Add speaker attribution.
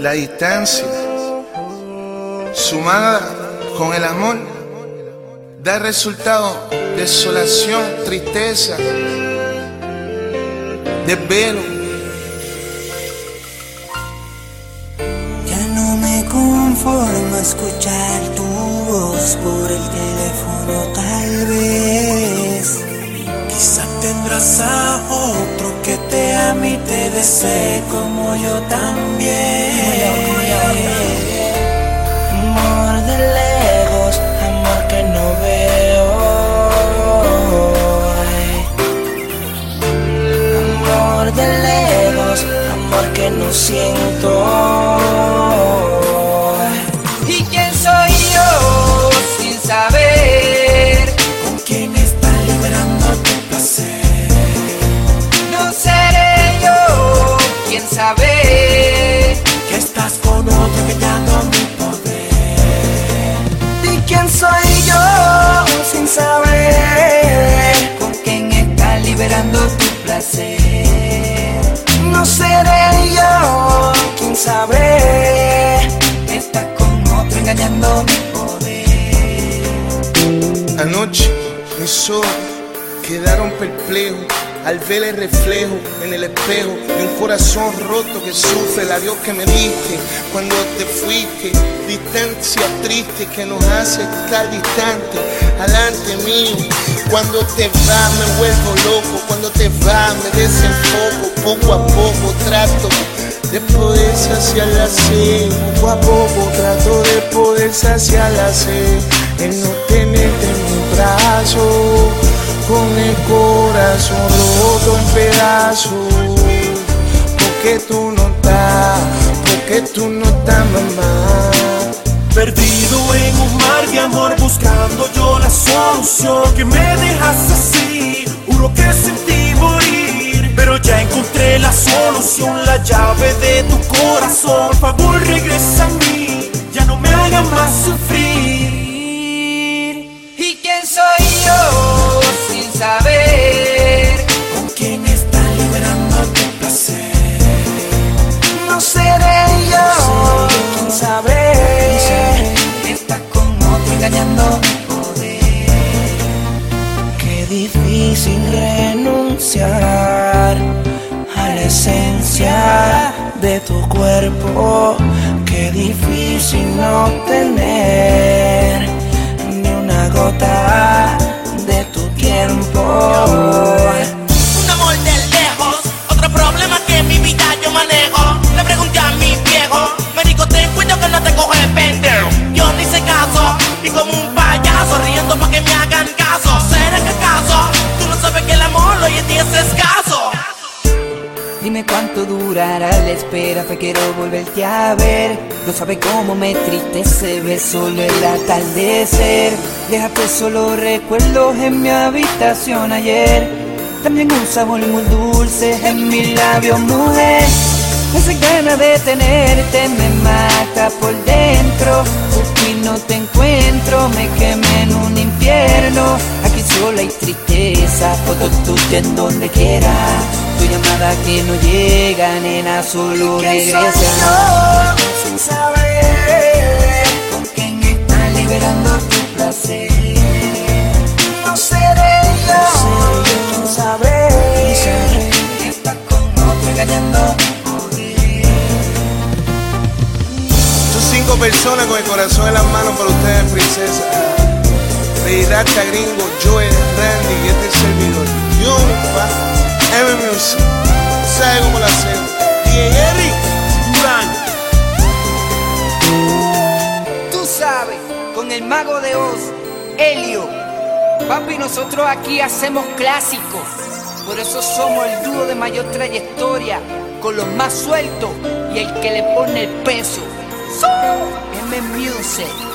Speaker 1: la distancia, sumada con el amor, da resultado desolación, tristeza, desvelo.
Speaker 2: Ya no me conformo a escuchar tu voz por el teléfono tal vez. Tendrás a otro que te ame y te desee como yo también. Amor de lejos, amor que no veo. Amor de lejos, amor que no siento.
Speaker 1: Anoche mis ojos quedaron perplejos al ver el reflejo en el espejo de un corazón roto que sufre el adiós que me diste cuando te fuiste. Distancia triste que nos hace estar distantes, alante mío. Cuando te vas me vuelvo loco, cuando te vas me desenfoco, poco a poco trato de poder saciar la sed, poco a poco trato de poder saciar la sed, en no tenerte en mi brazo, con el corazón roto en pedazos, porque tú no estás, porque tú no estás mamá.
Speaker 3: Perdido en un mar de amor buscando yo la solución que me
Speaker 2: difícil renunciar a la esencia de tu cuerpo. Qué difícil no tener ni una gota
Speaker 4: Dime cuánto durará la espera, fe quiero volverte a ver. No sabe cómo me entristece ver solo el atardecer. Déjate solo recuerdos en mi habitación ayer. También un sabor muy dulce en mis labios, mujer. Esa gana de tenerte me mata por dentro. Porque no te encuentro, me quemé en un infierno. Aquí solo hay tristeza, fotos tuyas en donde quiera. Tu llamada que no llega, nena, solo
Speaker 2: ¿Quién soy
Speaker 4: regresa.
Speaker 2: yo sin saber?
Speaker 4: ¿Con quién estás liberando tu placer?
Speaker 2: No seré yo quien sabe.
Speaker 4: Estás con otro engañando mi poder.
Speaker 1: Son cinco personas con el corazón en las manos para ustedes, princesa. Reirata Gringo, Joel, Randy ¿Sabe cómo la hacemos? DJ Eric.
Speaker 4: Tú sabes, con el mago de Oz, Helio. Papi, nosotros aquí hacemos clásicos. Por eso somos el dúo de mayor trayectoria, con los más sueltos y el que le pone el peso. So, M Music.